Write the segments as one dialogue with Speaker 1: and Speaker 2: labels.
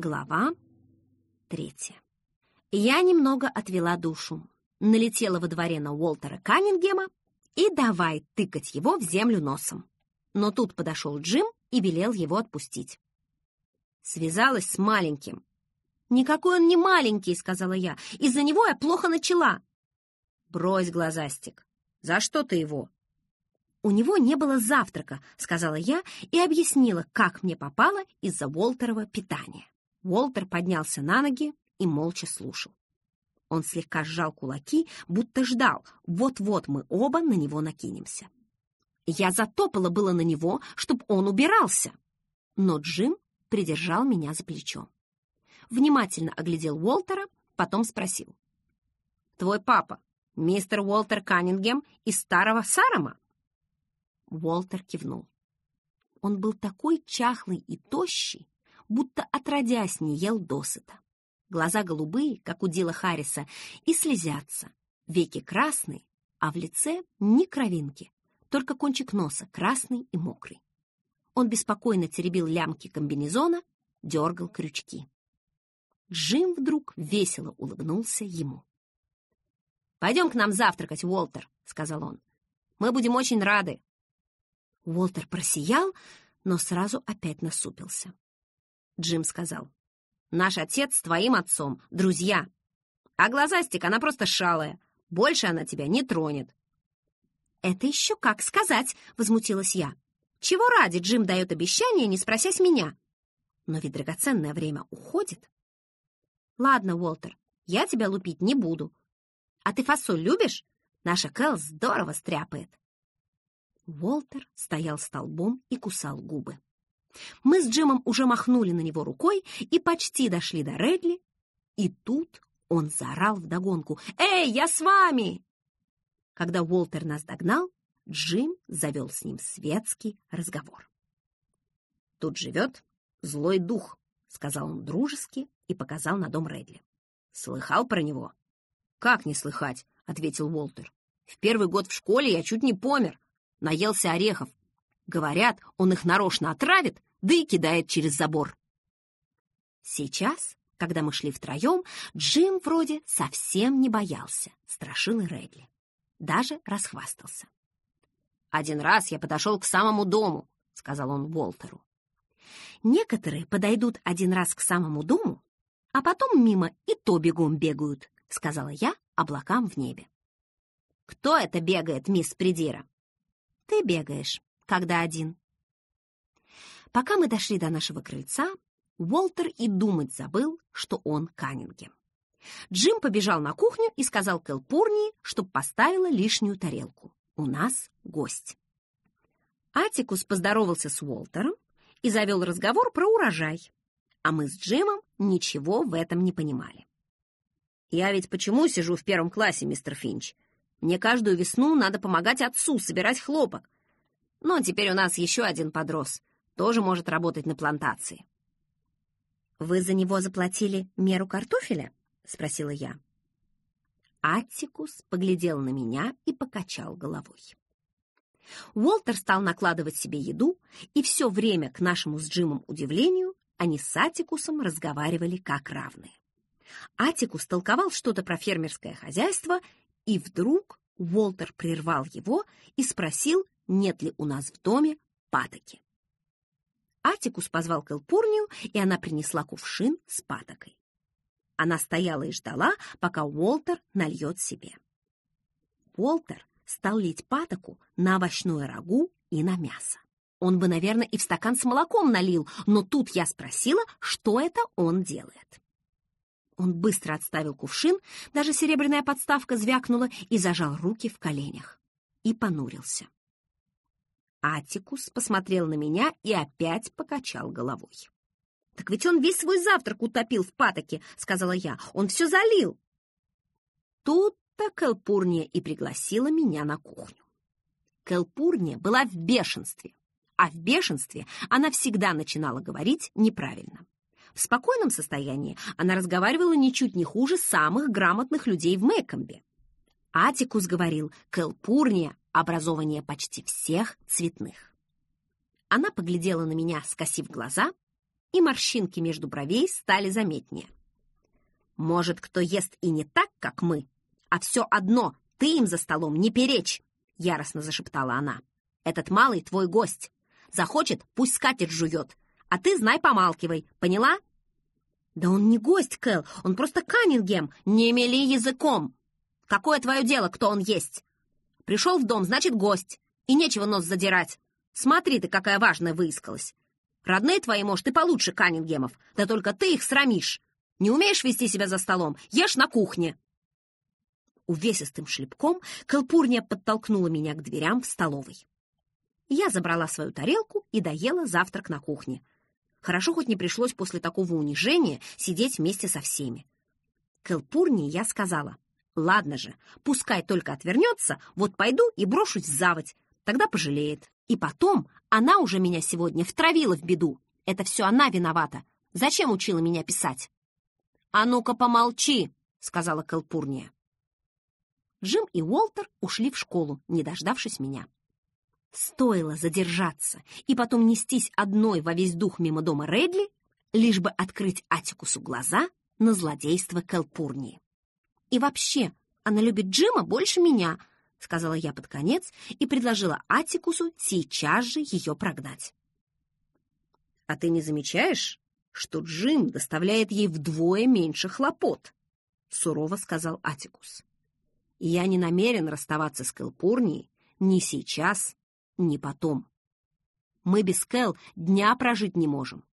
Speaker 1: Глава третья. Я немного отвела душу, налетела во дворе на Уолтера Каннингема и давай тыкать его в землю носом. Но тут подошел Джим и велел его отпустить. Связалась с маленьким. «Никакой он не маленький», — сказала я. «Из-за него я плохо начала». «Брось, глазастик. За что ты его?» «У него не было завтрака», — сказала я и объяснила, как мне попало из-за Уолтерова питания. Уолтер поднялся на ноги и молча слушал. Он слегка сжал кулаки, будто ждал, вот-вот мы оба на него накинемся. Я затопала было на него, чтобы он убирался, но Джим придержал меня за плечо. Внимательно оглядел Уолтера, потом спросил. «Твой папа, мистер Уолтер Каннингем из старого Сарама?» Уолтер кивнул. Он был такой чахлый и тощий, будто отродясь не ел досыта. Глаза голубые, как у Дила Харриса, и слезятся. Веки красные, а в лице ни кровинки, только кончик носа красный и мокрый. Он беспокойно теребил лямки комбинезона, дергал крючки. Джим вдруг весело улыбнулся ему. «Пойдем к нам завтракать, Уолтер», — сказал он. «Мы будем очень рады». Уолтер просиял, но сразу опять насупился. Джим сказал. «Наш отец с твоим отцом — друзья. А глазастик, она просто шалая. Больше она тебя не тронет». «Это еще как сказать!» — возмутилась я. «Чего ради Джим дает обещание, не спросясь меня?» «Но ведь драгоценное время уходит». «Ладно, Уолтер, я тебя лупить не буду. А ты фасоль любишь? Наша Кэл здорово стряпает». Уолтер стоял столбом и кусал губы. Мы с Джимом уже махнули на него рукой и почти дошли до Редли, и тут он заорал вдогонку «Эй, я с вами!» Когда Уолтер нас догнал, Джим завел с ним светский разговор. «Тут живет злой дух», — сказал он дружески и показал на дом Редли. «Слыхал про него?» «Как не слыхать?» — ответил Уолтер. «В первый год в школе я чуть не помер. Наелся орехов. Говорят, он их нарочно отравит, да и кидает через забор. Сейчас, когда мы шли втроем, Джим вроде совсем не боялся страшилы Редли. Даже расхвастался. «Один раз я подошел к самому дому», — сказал он Уолтеру. «Некоторые подойдут один раз к самому дому, а потом мимо и то бегом бегают», — сказала я облакам в небе. «Кто это бегает, мисс Придира?» «Ты бегаешь, когда один», Пока мы дошли до нашего крыльца, Уолтер и думать забыл, что он Каннингем. Джим побежал на кухню и сказал Кэлпурнии, чтоб поставила лишнюю тарелку. У нас гость. Атикус поздоровался с Уолтером и завел разговор про урожай, а мы с Джимом ничего в этом не понимали. «Я ведь почему сижу в первом классе, мистер Финч? Мне каждую весну надо помогать отцу собирать хлопок. Но теперь у нас еще один подрос тоже может работать на плантации. «Вы за него заплатили меру картофеля?» — спросила я. Аттикус поглядел на меня и покачал головой. Уолтер стал накладывать себе еду, и все время, к нашему с Джимом удивлению, они с Атикусом разговаривали как равные. Атикус толковал что-то про фермерское хозяйство, и вдруг Уолтер прервал его и спросил, нет ли у нас в доме патоки. Атикус позвал Кэлпурнию, и она принесла кувшин с патокой. Она стояла и ждала, пока Уолтер нальет себе. Уолтер стал лить патоку на овощное рагу и на мясо. Он бы, наверное, и в стакан с молоком налил, но тут я спросила, что это он делает. Он быстро отставил кувшин, даже серебряная подставка звякнула и зажал руки в коленях. И понурился. Атикус посмотрел на меня и опять покачал головой. «Так ведь он весь свой завтрак утопил в патоке», — сказала я. «Он все залил». Тут-то Кэлпурния и пригласила меня на кухню. Кэлпурния была в бешенстве, а в бешенстве она всегда начинала говорить неправильно. В спокойном состоянии она разговаривала ничуть не хуже самых грамотных людей в Мэкомбе. Атикус говорил «Кэлпурния образование почти всех цветных. Она поглядела на меня, скосив глаза, и морщинки между бровей стали заметнее. «Может, кто ест и не так, как мы, а все одно ты им за столом не перечь!» — яростно зашептала она. «Этот малый твой гость. Захочет, пусть скатерть жует, а ты знай помалкивай, поняла?» «Да он не гость, Кэл, он просто Каннингем, не мели языком! Какое твое дело, кто он есть? Пришел в дом, значит, гость, и нечего нос задирать. Смотри ты, какая важная выискалась. Родные твои, может, и получше Каннингемов, да только ты их срамишь. Не умеешь вести себя за столом, ешь на кухне!» Увесистым шлепком Калпурния подтолкнула меня к дверям в столовой. Я забрала свою тарелку и доела завтрак на кухне. Хорошо хоть не пришлось после такого унижения сидеть вместе со всеми. Калпурнии я сказала, «Ладно же, пускай только отвернется, вот пойду и брошусь в заводь, тогда пожалеет. И потом она уже меня сегодня втравила в беду. Это все она виновата. Зачем учила меня писать?» «А ну-ка помолчи», — сказала Калпурния. Джим и Уолтер ушли в школу, не дождавшись меня. Стоило задержаться и потом нестись одной во весь дух мимо дома Редли, лишь бы открыть Атикусу глаза на злодейство Калпурнии. «И вообще, она любит Джима больше меня», — сказала я под конец и предложила Атикусу сейчас же ее прогнать. «А ты не замечаешь, что Джим доставляет ей вдвое меньше хлопот?» — сурово сказал Атикус. «Я не намерен расставаться с Калпурнией ни сейчас, ни потом. Мы без Кэл дня прожить не можем.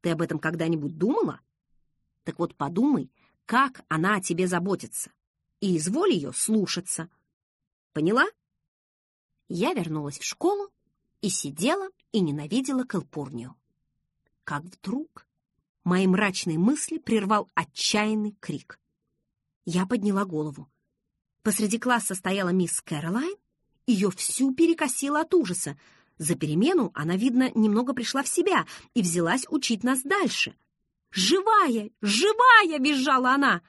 Speaker 1: Ты об этом когда-нибудь думала? Так вот подумай, как она о тебе заботится, и изволь ее слушаться. Поняла? Я вернулась в школу и сидела и ненавидела Калпурнию. Как вдруг мои мрачные мысли прервал отчаянный крик. Я подняла голову. Посреди класса стояла мисс Кэролайн ее всю перекосило от ужаса. За перемену она, видно, немного пришла в себя и взялась учить нас дальше. «Живая! Живая!» — визжала она.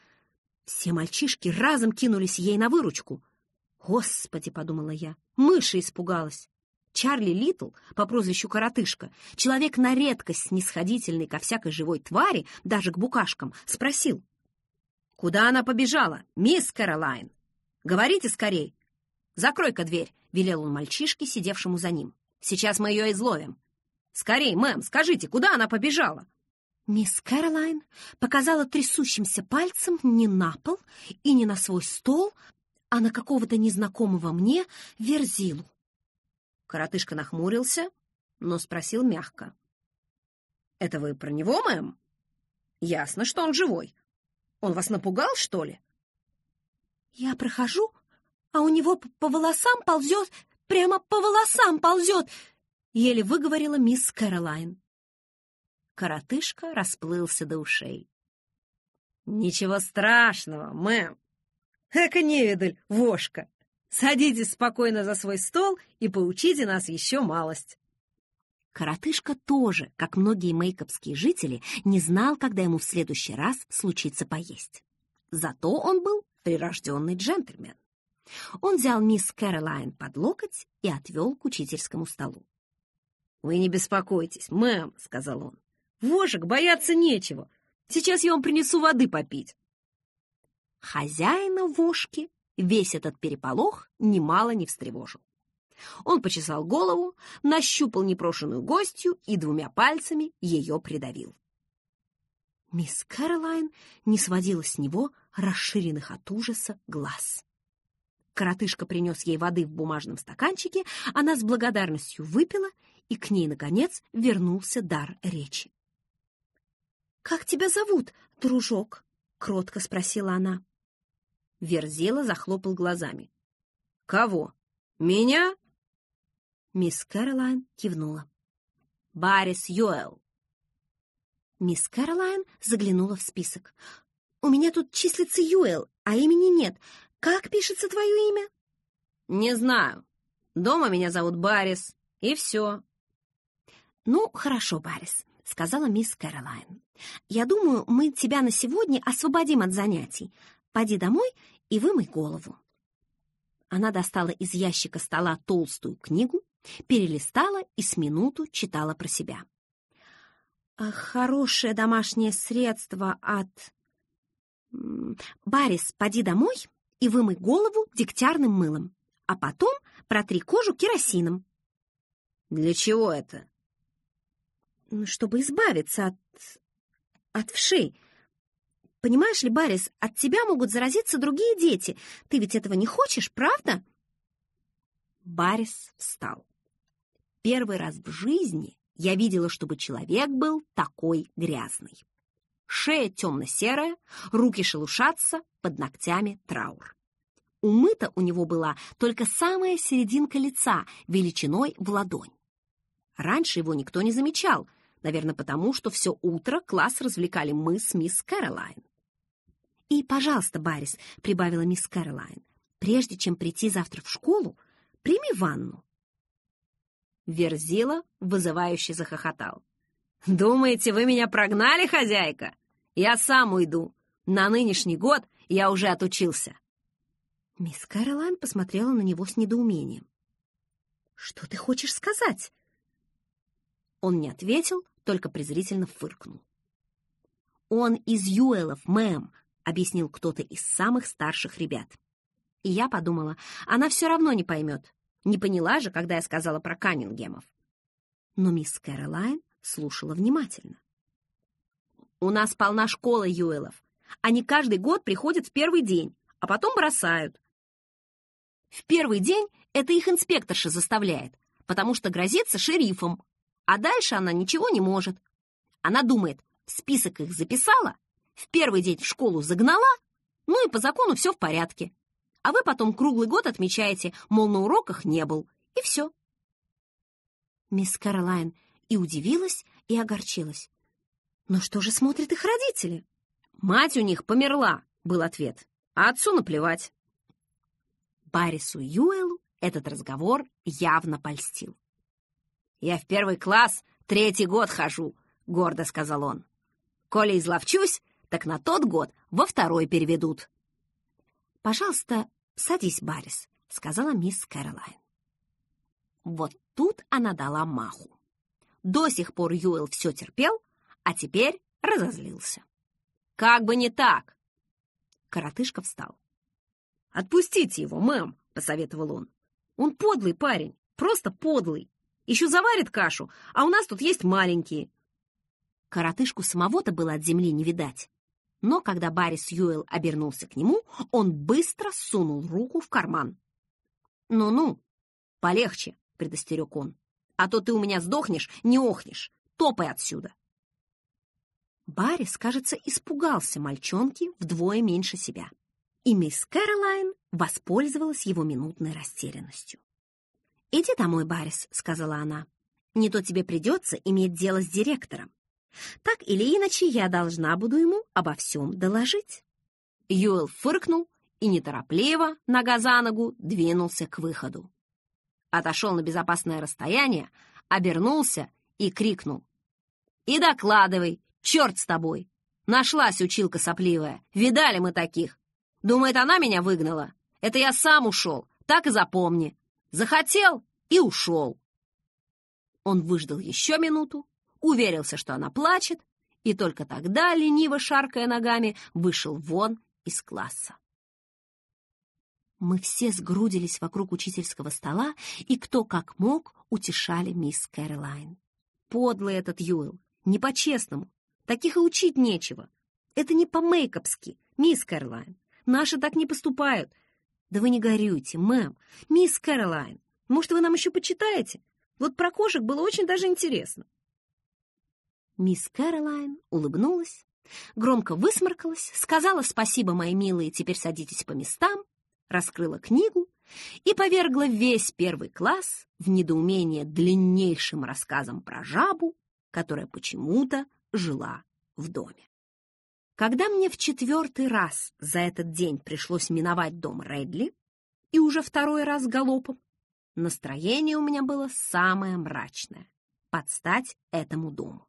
Speaker 1: Все мальчишки разом кинулись ей на выручку. «Господи!» — подумала я. Мыши испугалась. Чарли Литл по прозвищу Коротышка, человек на редкость снисходительный ко всякой живой твари, даже к букашкам, спросил. «Куда она побежала, мисс Кэролайн? Говорите скорей, «Закрой-ка дверь», — велел он мальчишке, сидевшему за ним. «Сейчас мы ее изловим». «Скорей, мэм, скажите, куда она побежала?» Мисс Кэролайн показала трясущимся пальцем не на пол и не на свой стол, а на какого-то незнакомого мне верзилу. Коротышка нахмурился, но спросил мягко. «Это вы про него, мэм? Ясно, что он живой. Он вас напугал, что ли?» «Я прохожу а у него по волосам ползет, прямо по волосам ползет!» — еле выговорила мисс Кэролайн. Коротышка расплылся до ушей. «Ничего страшного, мэм! Эка невидаль, вошка! Садитесь спокойно за свой стол и поучите нас еще малость!» Коротышка тоже, как многие мейкопские жители, не знал, когда ему в следующий раз случится поесть. Зато он был прирожденный джентльмен. Он взял мисс Кэролайн под локоть и отвел к учительскому столу. «Вы не беспокойтесь, мэм», — сказал он. «Вошек бояться нечего. Сейчас я вам принесу воды попить». Хозяина вошки весь этот переполох немало не встревожил. Он почесал голову, нащупал непрошенную гостью и двумя пальцами ее придавил. Мисс Кэролайн не сводила с него расширенных от ужаса глаз. Коротышка принес ей воды в бумажном стаканчике, она с благодарностью выпила, и к ней, наконец, вернулся дар речи. «Как тебя зовут, дружок?» — кротко спросила она. Верзила захлопал глазами. «Кого? Меня?» Мисс Кэролайн кивнула. «Баррис Йоэл». Мисс Кэролайн заглянула в список. «У меня тут числится Юэл, а имени нет. Как пишется твое имя? Не знаю. Дома меня зовут Баррис, и все. Ну, хорошо, Баррис, сказала мисс Кэролайн. Я думаю, мы тебя на сегодня освободим от занятий. Пойди домой и вымой голову. Она достала из ящика стола толстую книгу, перелистала и с минуту читала про себя. Хорошее домашнее средство от... Барис, поди домой и вымой голову дегтярным мылом, а потом протри кожу керосином.
Speaker 2: Для чего это?
Speaker 1: Чтобы избавиться от... от вшей. Понимаешь ли, Барис, от тебя могут заразиться другие дети. Ты ведь этого не хочешь, правда? Барис встал. Первый раз в жизни я видела, чтобы человек был такой грязный. Шея темно-серая, руки шелушатся, под ногтями траур. Умыта у него была только самая серединка лица, величиной в ладонь. Раньше его никто не замечал, наверное, потому что все утро класс развлекали мы с мисс Кэролайн. «И, пожалуйста, Баррис», — прибавила мисс Кэролайн, «прежде чем прийти завтра в школу, прими ванну».
Speaker 2: Верзила вызывающе захохотал. «Думаете, вы меня прогнали, хозяйка? Я сам уйду. На нынешний год я уже отучился».
Speaker 1: Мисс Кэролайн посмотрела на него с недоумением. «Что ты хочешь сказать?» Он не ответил, только презрительно фыркнул. «Он из Юэлов, мэм», — объяснил кто-то из самых старших ребят. И я подумала, она все равно не поймет. Не поняла же, когда я сказала про Каннингемов. Но мисс Кэролайн слушала внимательно. «У нас полна школа Юэлов. Они каждый год приходят в первый день, а потом бросают. В первый день это их инспекторша заставляет, потому что грозится шерифом, а дальше она ничего не может. Она думает, в список их записала, в первый день в школу загнала, ну и по закону все в порядке а вы потом круглый год отмечаете, мол, на уроках не был, и все. Мисс Каролайн и удивилась, и огорчилась. Но что же смотрят их родители?
Speaker 2: Мать у них померла, был ответ, а отцу наплевать.
Speaker 1: Баррису Юэлу этот разговор явно польстил.
Speaker 2: «Я в первый класс третий год хожу», — гордо сказал он. «Коли изловчусь, так на тот год во второй переведут».
Speaker 1: «Пожалуйста, садись, Баррис», — сказала мисс Кэролайн. Вот тут она дала маху. До сих пор Юэл все терпел, а теперь разозлился.
Speaker 2: «Как бы не так!»
Speaker 1: Коротышка встал.
Speaker 2: «Отпустите его, мэм», — посоветовал он. «Он подлый парень, просто подлый. Еще заварит кашу, а у нас тут есть маленькие».
Speaker 1: Коротышку самого-то было от земли не видать. Но когда Баррис Юэл обернулся к нему, он быстро сунул руку в карман.
Speaker 2: «Ну-ну, полегче», — предостерег он. «А то ты у меня сдохнешь, не охнешь. Топай отсюда».
Speaker 1: Баррис, кажется, испугался мальчонки вдвое меньше себя. И мисс Кэролайн воспользовалась его минутной растерянностью. «Иди домой, Баррис», — сказала она. «Не то тебе придется иметь дело с директором. Так или иначе, я должна буду ему обо всем доложить».
Speaker 2: Юэл фыркнул и неторопливо, нога за ногу, двинулся к выходу. Отошел на безопасное расстояние, обернулся и крикнул. «И докладывай, черт с тобой! Нашлась училка сопливая, видали мы таких. Думает, она меня выгнала. Это я сам ушел, так и запомни. Захотел и ушел». Он выждал еще минуту, уверился, что она плачет, и только тогда, лениво шаркая ногами, вышел вон из класса. Мы все сгрудились вокруг учительского стола, и кто как мог утешали мисс Кэролайн. Подлый этот Юэл, не по-честному. Таких и учить нечего. Это не по-мейкопски, мисс Кэролайн. Наши так не поступают. Да вы не горюйте, мэм. Мисс Кэролайн, может, вы нам еще почитаете? Вот про кошек было очень даже интересно. Мисс Кэролайн улыбнулась, громко высморкалась, сказала «Спасибо, мои милые, теперь садитесь по местам», раскрыла книгу и повергла весь первый класс в недоумение длиннейшим рассказом про жабу, которая почему-то жила в доме. Когда мне в четвертый раз за этот день пришлось миновать дом Редли, и уже второй раз галопом, настроение у меня было самое мрачное — подстать этому дому.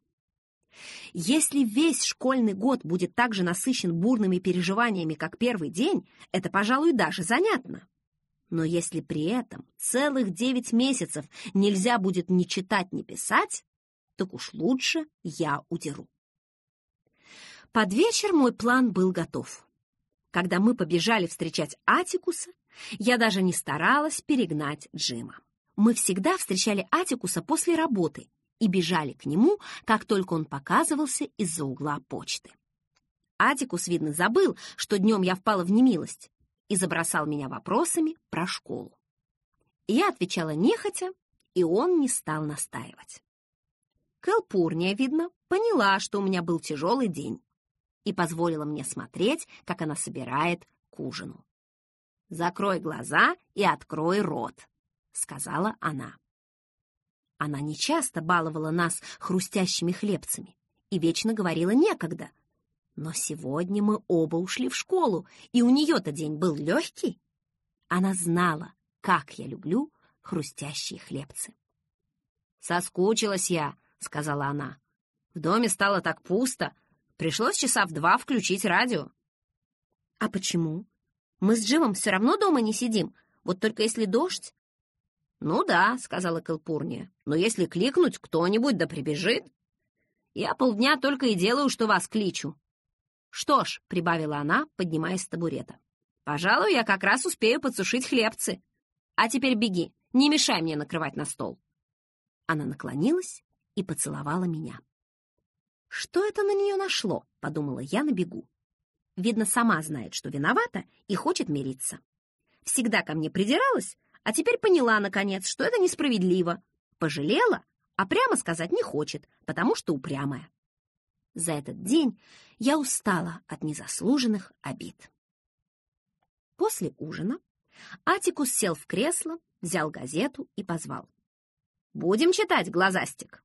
Speaker 2: Если весь школьный год будет так же насыщен бурными переживаниями, как первый день, это, пожалуй, даже занятно. Но если при этом целых девять месяцев нельзя будет ни читать, ни писать,
Speaker 1: так уж лучше я удеру. Под вечер мой план был готов. Когда мы побежали встречать Атикуса, я даже не старалась перегнать Джима. Мы всегда встречали Атикуса после работы и бежали к нему, как только он показывался из-за угла почты. Атикус, видно, забыл, что днем я впала в немилость, и забросал меня вопросами про школу. Я отвечала нехотя, и он не стал настаивать. Кэлпурния, видно, поняла, что у меня был тяжелый день, и позволила мне смотреть, как она собирает к ужину. «Закрой глаза и открой рот», — сказала она. Она нечасто баловала нас хрустящими хлебцами и вечно говорила «некогда», но сегодня мы оба ушли в школу, и у нее-то день был легкий. Она знала, как я люблю хрустящие хлебцы. «Соскучилась я», — сказала она. «В доме стало так пусто. Пришлось часа в два включить радио». «А почему? Мы с Джимом все равно дома не сидим, вот только если дождь». «Ну да», — сказала Кэлпурния, «но если кликнуть, кто-нибудь да прибежит. Я полдня только и делаю, что вас кличу. «Что ж», — прибавила она, поднимаясь с табурета, «пожалуй, я как раз успею подсушить хлебцы. А теперь беги, не мешай мне накрывать на стол». Она наклонилась и поцеловала меня. «Что это на нее нашло?» — подумала я на бегу. Видно, сама знает, что виновата и хочет мириться. Всегда ко мне придиралась, а теперь поняла, наконец, что это несправедливо. Пожалела, а прямо сказать не хочет, потому что упрямая. За этот день я устала от незаслуженных обид. После ужина Атикус сел в кресло, взял газету и позвал. «Будем читать, глазастик!»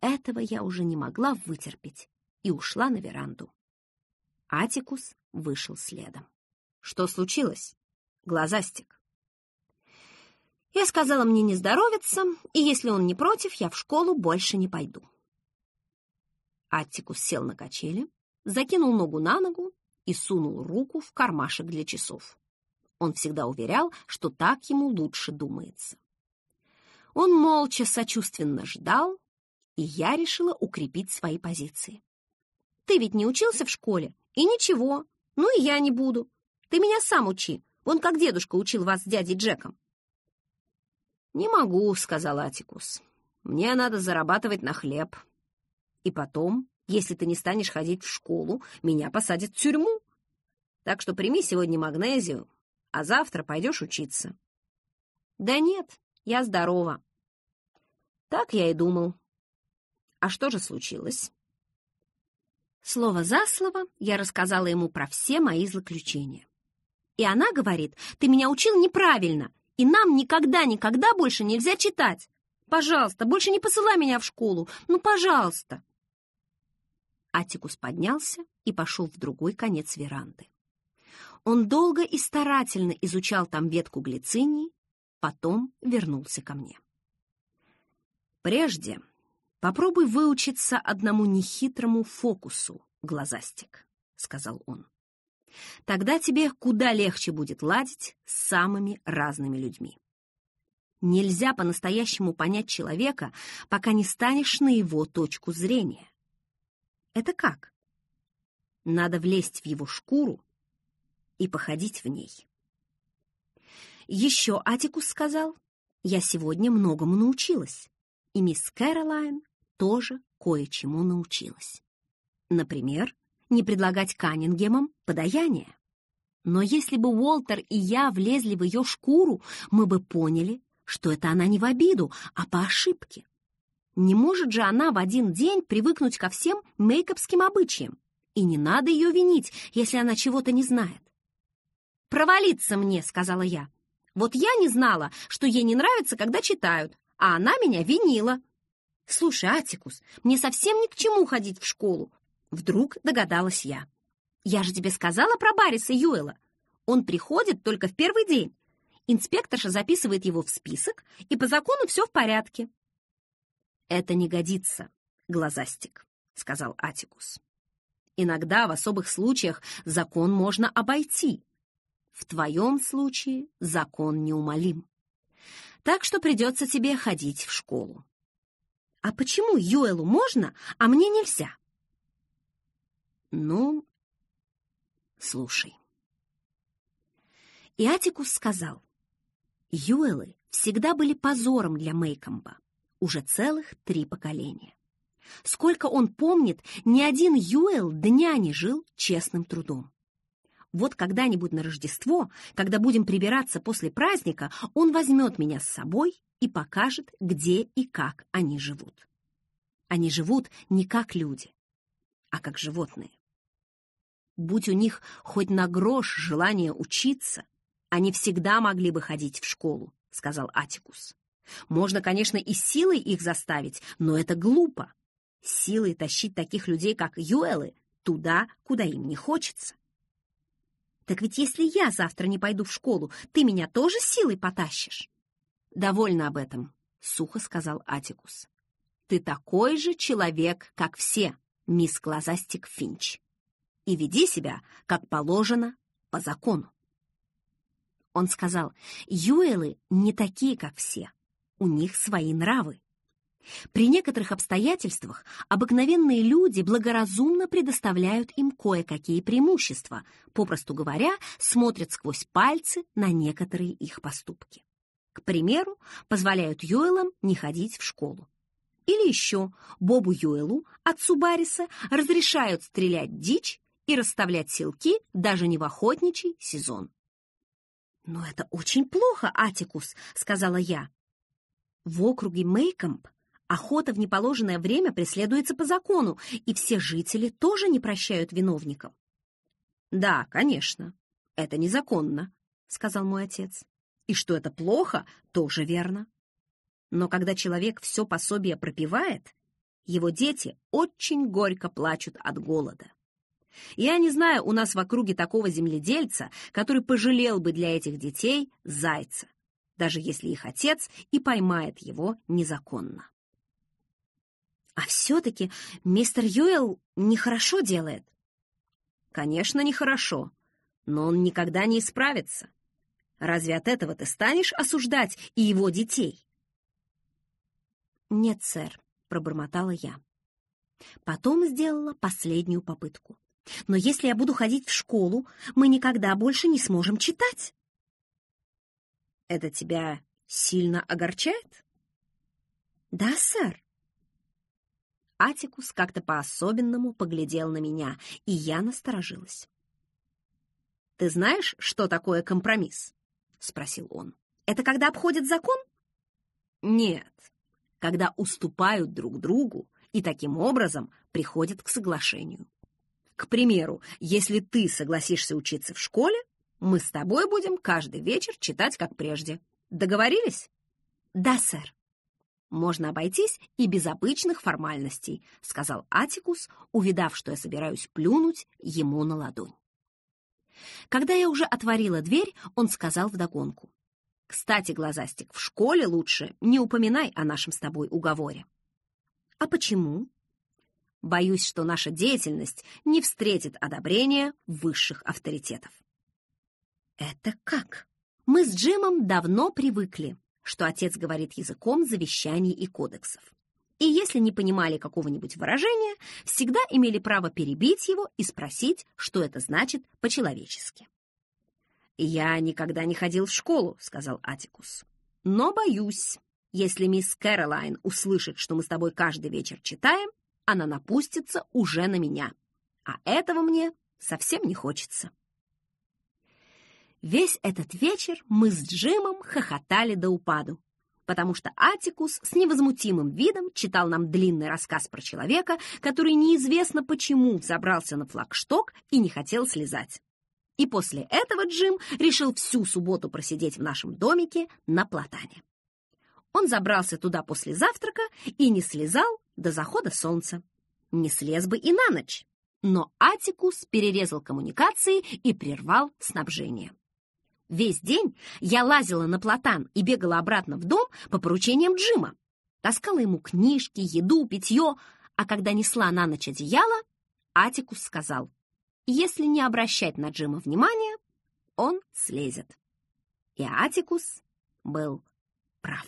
Speaker 1: Этого я уже не могла вытерпеть и ушла на веранду. Атикус вышел следом. «Что случилось, глазастик?» Я сказала мне не здоровиться, и если он не против, я в школу больше не пойду. Аттикус сел на качели, закинул ногу на ногу и сунул руку в кармашек для часов. Он всегда уверял, что так ему лучше думается. Он молча сочувственно ждал, и я решила укрепить свои позиции. «Ты ведь не учился в школе, и ничего, ну и я не буду. Ты меня сам учи, вон как дедушка учил вас с дядей Джеком». «Не могу», — сказал Атикус. «Мне надо зарабатывать на хлеб. И потом, если ты не станешь ходить в школу, меня посадят в тюрьму. Так что прими сегодня магнезию, а завтра пойдешь учиться. Да нет, я здорова. Так я и думал. А что же случилось? Слово за слово я рассказала ему про все мои злоключения. И она говорит, ты меня учил неправильно, и нам никогда-никогда больше нельзя читать. Пожалуйста, больше не посылай меня в школу. Ну, пожалуйста. Атикус поднялся и пошел в другой конец веранды. Он долго и старательно изучал там ветку глицинии, потом вернулся ко мне. «Прежде попробуй выучиться одному нехитрому фокусу, глазастик», — сказал он. «Тогда тебе куда легче будет ладить с самыми разными людьми. Нельзя по-настоящему понять человека, пока не станешь на его точку зрения. Это как? Надо влезть в его шкуру и походить в ней. Еще Атикус сказал, я сегодня многому научилась, и мисс Кэролайн тоже кое-чему научилась. Например, не предлагать Каннингемам подаяние. Но если бы Уолтер и я влезли в ее шкуру, мы бы поняли, что это она не в обиду, а по ошибке. Не может же она в один день привыкнуть ко всем мейкопским обычаям. И не надо ее винить, если она чего-то не знает. «Провалиться мне», — сказала я. «Вот я не знала, что ей не нравится, когда читают, а она меня винила». «Слушай, Атикус, мне совсем ни к чему ходить в школу», — вдруг догадалась я. «Я же тебе сказала про Барриса Юэла. Он приходит только в первый день. Инспекторша записывает его в список, и по закону все в порядке. «Это не годится, глазастик», — сказал Атикус. «Иногда в особых случаях закон можно обойти. В твоем случае закон неумолим. Так что придется тебе ходить в школу. А почему Юэлу можно, а мне нельзя?
Speaker 2: Ну, слушай.
Speaker 1: И Атикус сказал, Юэлы всегда были позором для Мейкомба, уже целых три поколения. Сколько он помнит, ни один Юэл дня не жил честным трудом. Вот когда-нибудь на Рождество, когда будем прибираться после праздника, он возьмет меня с собой и покажет, где и как они живут. Они живут не как люди, а как животные. Будь у них хоть на грош желание учиться, они всегда могли бы ходить в школу, сказал Атикус. Можно, конечно, и силой их заставить, но это глупо. Силой тащить таких людей, как Юэлы, туда, куда им не хочется. Так ведь если я завтра не пойду в школу, ты меня тоже силой потащишь?
Speaker 2: Довольно об этом, сухо сказал Атикус. Ты такой же человек, как все, мисс Глазастик Финч. И веди себя, как положено, по закону. Он сказал, Юэлы не такие, как все. У них свои нравы. При некоторых обстоятельствах обыкновенные люди благоразумно предоставляют им кое-какие преимущества, попросту говоря, смотрят сквозь пальцы на некоторые их поступки. К примеру, позволяют Юэлам не ходить в школу. Или еще Бобу Юэлу, отцу Барриса, разрешают стрелять дичь и расставлять селки даже не в охотничий сезон.
Speaker 1: «Но это очень плохо, Атикус», — сказала я. В округе Мейкомп Охота в неположенное время преследуется по закону, и все жители тоже не прощают виновникам.
Speaker 2: «Да, конечно, это незаконно», — сказал мой отец. «И что это плохо, тоже верно. Но когда человек все пособие пропивает, его дети очень горько плачут от голода. Я не знаю у нас в округе такого земледельца, который пожалел бы для этих детей зайца, даже если их отец и поймает его незаконно.
Speaker 1: А все-таки мистер Юэлл нехорошо делает.
Speaker 2: Конечно, нехорошо, но он никогда не исправится. Разве от этого ты станешь осуждать и его детей?
Speaker 1: Нет, сэр, пробормотала я. Потом сделала последнюю попытку. Но если я буду ходить в школу, мы никогда больше не сможем читать.
Speaker 2: Это тебя сильно огорчает?
Speaker 1: Да, сэр.
Speaker 2: Атикус как-то по-особенному поглядел на меня, и я насторожилась. «Ты знаешь, что такое компромисс?» — спросил он.
Speaker 1: «Это когда обходят закон?»
Speaker 2: «Нет, когда уступают друг другу и таким образом приходят к соглашению. К примеру, если ты согласишься учиться в школе, мы с тобой будем каждый вечер читать, как прежде. Договорились?»
Speaker 1: «Да, сэр»
Speaker 2: можно обойтись и без обычных формальностей», — сказал Атикус, увидав, что я собираюсь плюнуть ему на ладонь. Когда я уже отворила дверь, он сказал вдогонку. «Кстати, Глазастик, в школе лучше не упоминай о нашем с тобой уговоре».
Speaker 1: «А почему?»
Speaker 2: «Боюсь, что наша деятельность не встретит одобрения высших авторитетов».
Speaker 1: «Это как?» Мы с Джимом давно привыкли, что отец говорит языком завещаний и кодексов. И если не понимали какого-нибудь выражения, всегда имели право перебить его и спросить, что это значит по-человечески.
Speaker 2: «Я никогда не ходил в школу», — сказал Атикус. «Но боюсь, если мисс Кэролайн услышит, что мы с тобой каждый вечер читаем, она напустится уже на меня. А этого мне совсем не хочется». Весь этот вечер мы с Джимом хохотали до упаду, потому что Атикус с невозмутимым видом читал нам длинный рассказ про человека, который неизвестно почему забрался на флагшток и не хотел слезать. И после этого Джим решил всю субботу просидеть в нашем домике на платане. Он забрался туда после завтрака и не слезал до захода солнца. Не слез бы и на ночь. Но Атикус перерезал коммуникации и прервал снабжение. Весь день я лазила на платан и бегала обратно в дом по поручениям Джима. Таскала ему книжки, еду, питье, а когда несла на ночь одеяло, Атикус сказал, если не обращать на Джима внимания, он слезет. И Атикус был прав.